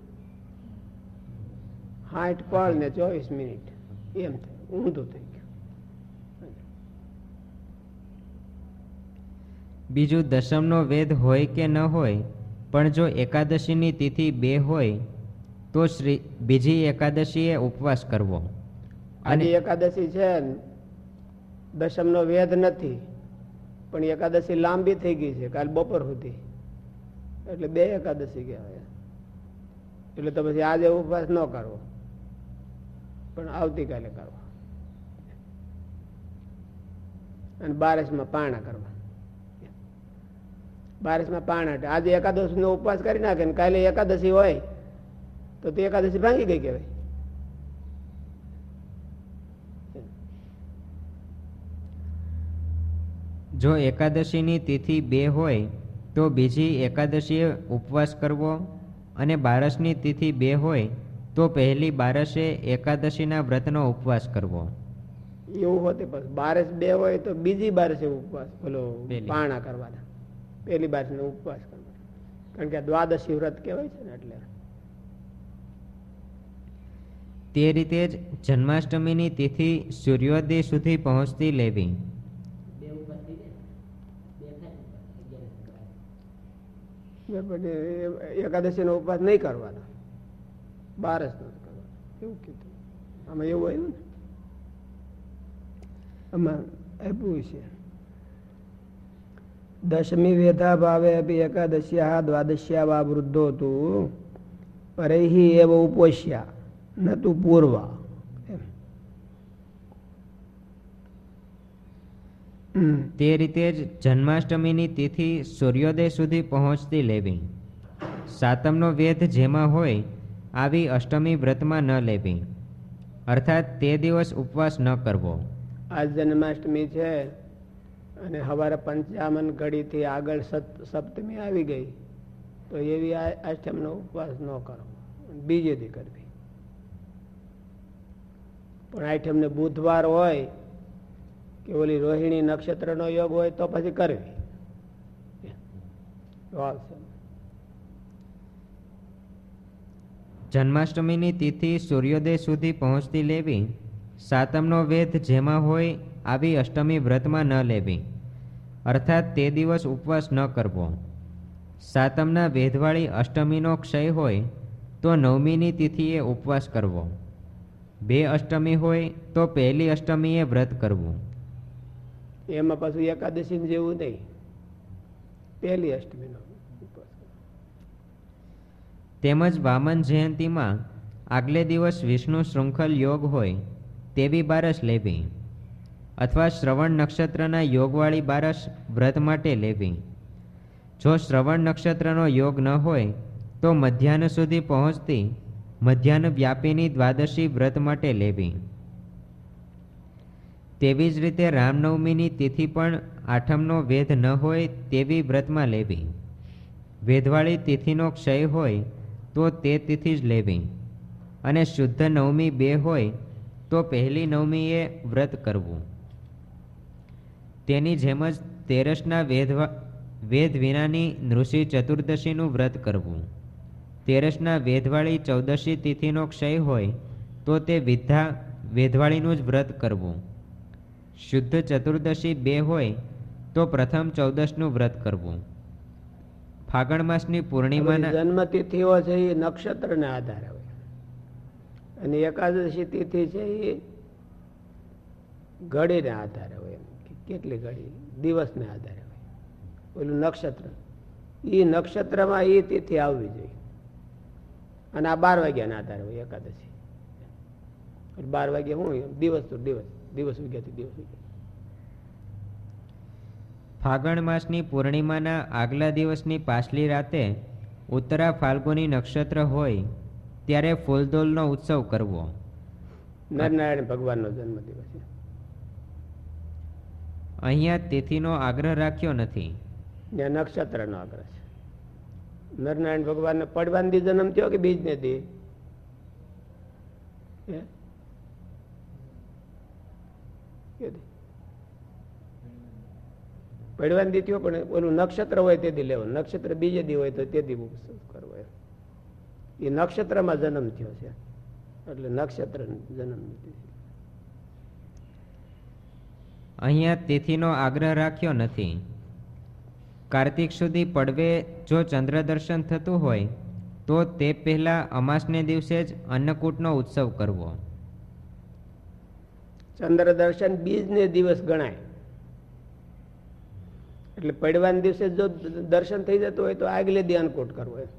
Speaker 2: સાઠ પળ ને ચોવીસ મિનિટ એમ થાય ઊંધું થઈ ગયું.
Speaker 1: બીજું દશમનો વેદ હોય કે ન હોય પણ જો એકાદશીની તિથિ બે હોય તો શ્રી બીજી એકાદશીએ ઉપવાસ કરવો.
Speaker 2: આજે એકાદશી છે ને, દશમનો વેદ નથી પણ એકાદશી લાંબી થઈ ગઈ છે કાલ બપોર સુધી. એટલે બે એકાદશી કહેવાય. એટલે તો પછી આજે ઉપવાસ ન કરવો પણ આવતીકાલે કરવો. અને બારસમાં પાણા કરવા. બારસમાં પાણા આજે એકાદશી નો ઉપવાસ કરી નાખે ને કાલે એકાદશી હોય તો તે એકાદશી ભાંગી ગઈ કહેવાય.
Speaker 1: જો એકાદશીની તિથિ બે હોય તો બીજી એકાદશીએ ઉપવાસ કરવો અને બારસની તિથિ બે હોય તો પહેલી બારસે એકાદશીના વ્રતનો ઉપવાસ કરવો.
Speaker 2: એવું હોતે બારસ બે હોય તો બીજી બારસે ઉપવાસ બોલો પાણા કરવાના. પહેલી બારસનો ઉપવાસ કરવાનો. કારણ કે દ્વાદશી વ્રત કહેવાય છે ને એટલે.
Speaker 1: તે રીતે જ જન્માષ્ટમીની તિથિ સૂર્યોદય સુધી પહોંચતી લેવી.
Speaker 2: એકાદશી નો ઉપવાસ નહીં કરવાનો. બાર જ નથી કરવાનો. એવું કીધું. આમાં એવું આવ્યું ને? આમાં આપ્યું છે. દશમી વેધા ભાવે અપી એકાદશ્યા દ્વાદશ્યા વા વૃદ્ધો તું. પરૈહી એવો ઉપોષ્યા ન તું પૂર્વા એમ હમ.
Speaker 1: તે રીતે જ જન્માષ્ટમીની તિથિ સૂર્યોદય સુધી પહોંચતી લેવી. સાતમનો વેધ જેમાં હોય, આવી અષ્ટમી વ્રતમાં ન લેવી. અર્થાત તે દિવસ ઉપવાસ ન કરવો.
Speaker 2: આ જન્માષ્ટમી છે, અને હવારે પંચામન ઘડીથી આગળ સપ્તમી આવી ગઈ. તો એવી આ અષ્ટમનો ઉપવાસ ન કરો બીજે દી કરવી. પણ આઠમને બુધવાર હોય કે ઓલી રોહિણી નક્ષત્રનો યોગ હોય તો પછી કરવી
Speaker 1: જન્માષ્ટમીની તિથિ સૂર્યોદય સુધી પહોંચતી લેવી, સાતમનો વેધ જેમાં હોય આવી અષ્ટમી વ્રતમાં ન લેવી. અર્થાત તે દિવસ ઉપવાસ ન કરવો. સાતમના વેધવાળી અષ્ટમીનો ક્ષય હોય તો નવમીની તિથિએ ઉપવાસ કરવો. બે અષ્ટમી હોય તો પહેલી અષ્ટમીએ વ્રત કરવું.
Speaker 2: એમાં પાછું એકાદશી જેવું નહીં. પહેલી અષ્ટમીનો
Speaker 1: તેમજ વામન જયંતીમાં આગલે દિવસ વિષ્ણુ શૃંખલ યોગ હોય તેવી બારસ લેવી. અથવા શ્રવણ નક્ષત્રના યોગવાળી બારસ વ્રત માટે લેવી. જો શ્રવણ નક્ષત્રનો યોગ ન હોય તો મધ્યાહ્ન સુધી પહોંચતી મધ્યાહ્ન વ્યાપીની દ્વાદશી વ્રત માટે લેવી. તેવી જ રીતે રામનવમીની તિથિ પણ આઠમનો વેધ ન હોય તેવી વ્રતમાં લેવી. વેધવાળી તિથિનો ક્ષય હોય તો તે તિથિ જ લેવી. અને શુદ્ધ નવમી બે હોય તો પહેલી નવમીએ વ્રત કરવું. તેની જેમ જ તેરસના વેધવા, વેદ વિનાની નૃષિ ચતુર્દશીનું વ્રત કરવું. તેરસના વેધવાળી ચૌદશી તિથિનો ક્ષય હોય તો તે વિદ્યા વેધવાળીનું જ વ્રત કરવું. શુદ્ધ ચતુર્દશી બે હોય, તો પ્રથમ ચૌદશનું વ્રત કરવું. ફાગણ માસની પૂર્ણિમાના
Speaker 2: જન્મ તિથિઓ છે એ નક્ષત્રને આધારે હોય. અને એકાદશી તિથિ છે એ ઘડીને આધારે હોય કેટલી ઘડી? દિવસને આધારે હોય. ઓલું નક્ષત્ર. એ નક્ષત્રમાં એ તિથિ આવવી જોઈએ. અને આ બાર વાગ્યાના આધારે હોય એકાદશી. બાર વાગ્યા હું, દિવસ તો દિવસ દિવસ ઉગ્યાથી દિવસ ઉગ્યા
Speaker 1: ફાગણ માસની પૂર્ણિમાના આગલા દિવસની પાછલી રાતે ઉત્તરા ફાલ્ગુની નક્ષત્ર હોય ત્યારે ફૂલદોલનો ઉત્સવ કરવો.
Speaker 2: નરનારાયણ ભગવાનનો જન્મદિવસ
Speaker 1: અહીંયા તિથિનો આગ્રહ રાખ્યો નથી.
Speaker 2: ત્યાં નક્ષત્રનો આગ્રહ છે. નરનારાયણ ભગવાનને પડવાનથી જન્મ થયો કે બીજને દી હે? પડવાની દીધી પણ ઓલું નક્ષત્ર હોય તેથી લેવાનું નક્ષત્ર બીજે દી હોય તો તેથી કરવો એ નક્ષત્રમાં જન્મ થયો છે. એટલે નક્ષત્ર જન્મ
Speaker 1: અહીંયા તિથિનો આગ્રહ રાખ્યો નથી. કાર્તિક સુધી પડવે જો ચંદ્ર દર્શન થતું હોય તો તે પહેલા અમાસને દિવસે જ અન્નકૂટનો ઉત્સવ કરવો.
Speaker 2: ચંદ્ર દર્શન બીજને દિવસ ગણાય. એટલે પડવાના દિવસે જો દર્શન થઈ જતું હોય તો આગલે દી અન્નકૂટ કરવો એમ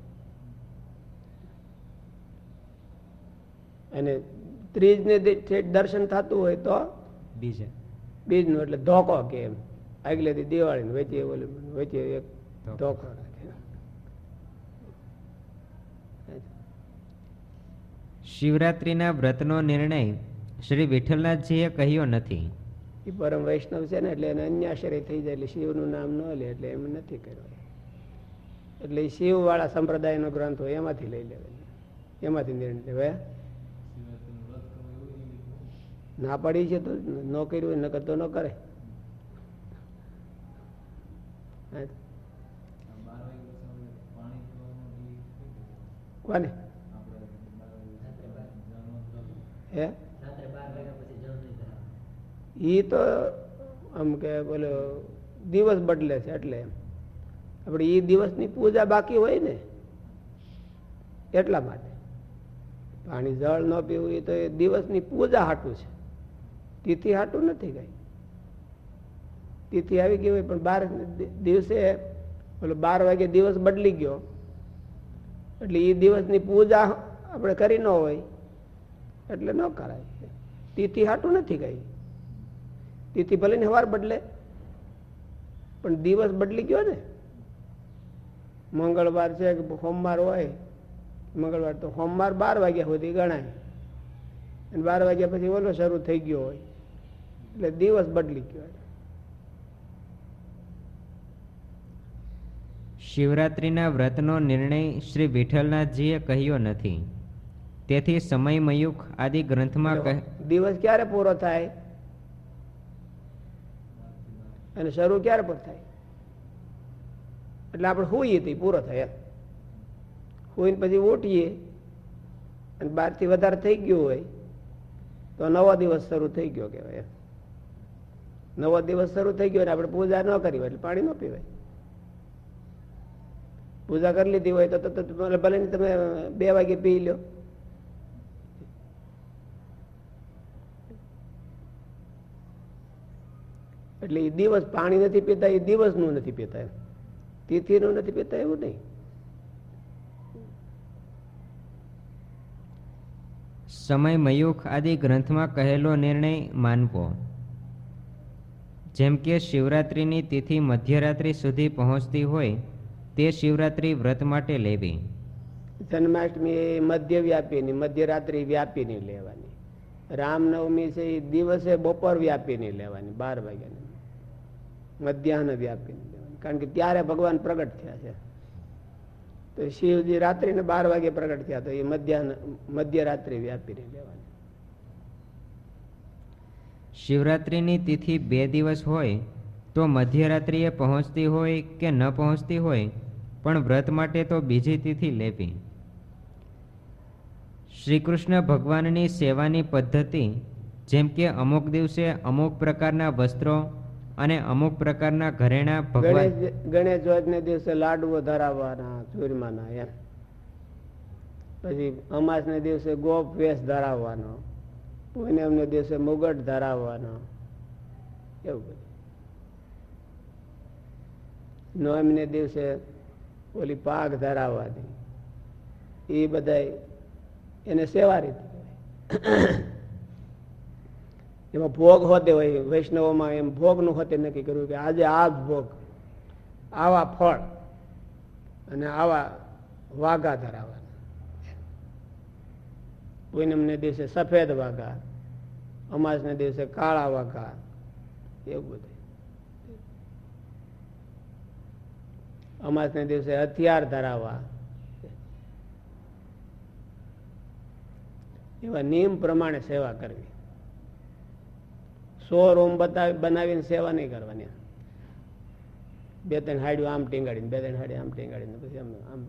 Speaker 2: અને ત્રીજને દર્શન થતું હોય તો
Speaker 1: બીજે.
Speaker 2: બીજનું એટલે ધોકો કે એમ. આગલે દી દિવાળી વચ્ચે ઓલું વચ્ચે એક ધોકો.
Speaker 1: શિવરાત્રિના વ્રતનો નિર્ણય શ્રી વિઠ્ઠલનાથજીએ કહ્યો નથી.
Speaker 2: એ પરમ વૈષ્ણવ છે ને એટલે એને અન્યાશ્રય થઈ જાય એટલે શિવનું નામ ન લે એટલે એમ નથી કર્યો. એટલે શિવ વાળા સંપ્રદાયનો ગ્રંથ હોય એમાંથી લઈ લેવાય એમાંથી નિર્ણય લેવાય ના પાડી છે તો ન કર્યું હોય, નકર તો ન કરે. કોને? હે? એ તો, આમ કે બોલો, દિવસ બદલે છે એટલે આપણે એ દિવસની પૂજા બાકી હોય ને, એટલા માટે. પાણી જળ ન પીવું એ તો એ દિવસની પૂજા હાટું છે. તિથિ હાટું નથી કઈ તિથિ આવી ગઈ હોય પણ બાર દિવસે ઓલો બાર વાગે દિવસ બદલી ગયો. એટલે એ દિવસની પૂજા આપણે કરી ન હોય, એટલે ન કરાય. તિથિ હાટું નથી કઈ તિથિ ભલે ને હવાર બદલે. પણ દિવસ બદલી ગયો ને. મંગળવાર છે કે સોમવાર હોય મંગળવાર તો સોમવાર બાર વાગ્યા સુધી ગણાય. અને બાર વાગ્યા પછી ઓલો શરૂ થઈ ગયો હોય. એટલે દિવસ બદલી ગયો
Speaker 1: શિવરાત્રિના વ્રતનો નિર્ણય શ્રી વિઠ્ઠલનાથજીએ કહ્યો નથી. તેથી સમય મયુખ આદિ ગ્રંથમાં કહે
Speaker 2: દિવસ ક્યારે પૂરો થાય? અને શરૂ ક્યારે પણ થાય. એટલે આપણે હોઈએ તો પૂરો થાય હોઈને પછી ઓટીએ અને બારથી વધારે થઈ ગયું હોય તો નવો દિવસ શરૂ થઈ ગયો કહેવાય નવો દિવસ શરૂ થઈ ગયો અને આપણે પૂજા ન કરી એટલે પાણી ન પીવાય. પૂજા કરી લીધી હોય તો ભલે તમે બે વાગે પી લો. એટલે એ દિવસ પાણી નથી પીતા એ દિવસનું નથી પીતા તિથિનું નથી પીતા એવું નહીં.
Speaker 1: સમય મયુખ આદિ ગ્રંથમાં કહેલો નિર્ણય માનવો. જેમ કે શિવરાત્રિની તિથિ મધ્યરાત્રિ સુધી પહોંચતી હોય તે શિવરાત્રિ વ્રત માટે લેવી.
Speaker 2: જન્માષ્ટમી એ મધ્ય વ્યાપીની મધ્યરાત્રિ વ્યાપીની લેવાની. રામનવમી છે એ દિવસે બપોર વ્યાપીની લેવાની બાર વાગ્યાની. મધ્યાહન વ્યાપી. લેવાની કારણ કે ત્યારે ભગવાન પ્રગટ થયા છે. તો શિવજી રાત્રિને બાર વાગે પ્રગટ થયા તો એ મધ્યાહન, મધ્યરાત્રિ વ્યાપીની લેવાની
Speaker 1: શિવરાત્રિની તિથિ બે દિવસ હોય તો મધ્યરાત્રિએ પહોંચતી હોય કે ન પહોંચતી હોય, પણ વ્રત માટે તો બીજી તિથિ લેવી. શ્રી કૃષ્ણ ભગવાનની સેવાની પદ્ધતિ, જેમ કે અમુક દિવસે અમુક પ્રકારના વસ્ત્રો અને અમુક પ્રકારના ઘરેણા ભગવાન
Speaker 2: ગણેશ ચોથ ને દિવસે લાડવો ધરાવવાના, ચૂરમાના એમ. પછી અમાસ ને દિવસે ગોપ વેશ ધરાવવાનો પૂનમ ને દિવસે મુગટ ધરાવવાનો, એવું બધું. નોમ ને દિવસે ઓલી પાક ધરાવવાની. એ બધા એને સેવા રીતે એમાં ભોગ હોતે હોય, વૈષ્ણવોમાં એમ ભોગનું હોતે નક્કી કર્યું કે આજે આ ભોગ, આવા ફળ અને આવા વાઘા ધરાવવાના. પૂનમને દિવસે સફેદ વાઘા, અમાસને દિવસે કાળા વાઘા, એવું બધું. અમાસને દિવસે હથિયાર ધરાવવા. એવા નિયમ પ્રમાણે સેવા કરવી. સો રૂમ બતાવી બનાવીને સેવા નહીં કરવાની. બે ત્રણ હાડ્યું આમ ટીંગાડીને, બે ત્રણ હાડ્યું આમ ટીંગાડીને, પછી આમ આમ.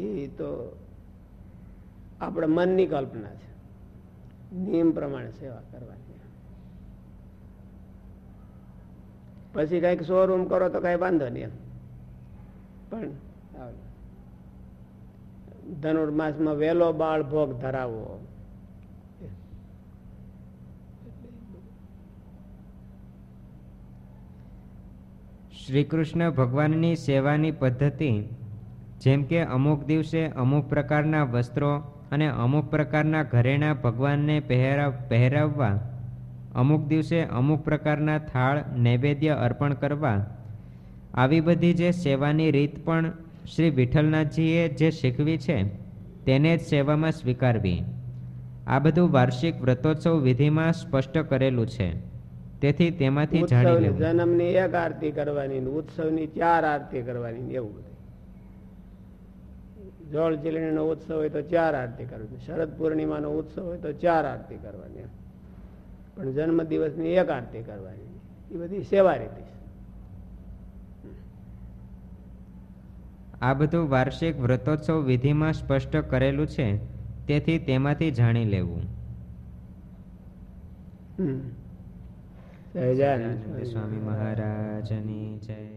Speaker 2: એ તો આપણે મનની કલ્પના છે. નિયમ પ્રમાણે સેવા કરવાની. પછી કંઈક શોરૂમ કરો તો કઈ વાંધો નહીં એમ. પણ ધનુર્માસમાં વેલો બાળ ભોગ ધરાવવો
Speaker 1: શ્રી કૃષ્ણ ભગવાનની સેવાની પદ્ધતિ, જેમ કે અમુક દિવસે અમુક પ્રકારના વસ્ત્રો અને અમુક પ્રકારના ઘરેણાં ભગવાનને પહેરા, પહેરાવવા, અમુક દિવસે અમુક પ્રકારના થાળ નૈવેદ્ય અર્પણ કરવા, આવી બધી જે સેવાની રીત પણ શ્રી વિઠ્ઠલનાથજીએ જે શીખવી છે, તેને જ સેવામાં સ્વીકારવી. આ બધું વાર્ષિક વ્રતોત્સવ વિધિમાં સ્પષ્ટ કરેલું છે. તેથી તેમાંથી જાણી લેવું.
Speaker 2: જન્મની એક આરતી કરવાની ને ઉત્સવની ચાર આરતી કરવાની એવું બધું. જોળ ચીલણીનો ઉત્સવ હોય તો ચાર આરતી કરવાની શરદ પૂર્ણિમાનો ઉત્સવ હોય તો ચાર આરતી કરવાની પણ જન્મ દિવસની એક આરતી કરવાની. એ બધી સેવા રીતિ
Speaker 1: આ બધું વાર્ષિક વ્રતોત્સવ વિધિમાં સ્પષ્ટ કરેલું છે. તેથી તેમાંથી જાણી લેવું.
Speaker 2: હમ. સહજાનંદ
Speaker 1: સ્વામી મહારાજની જય.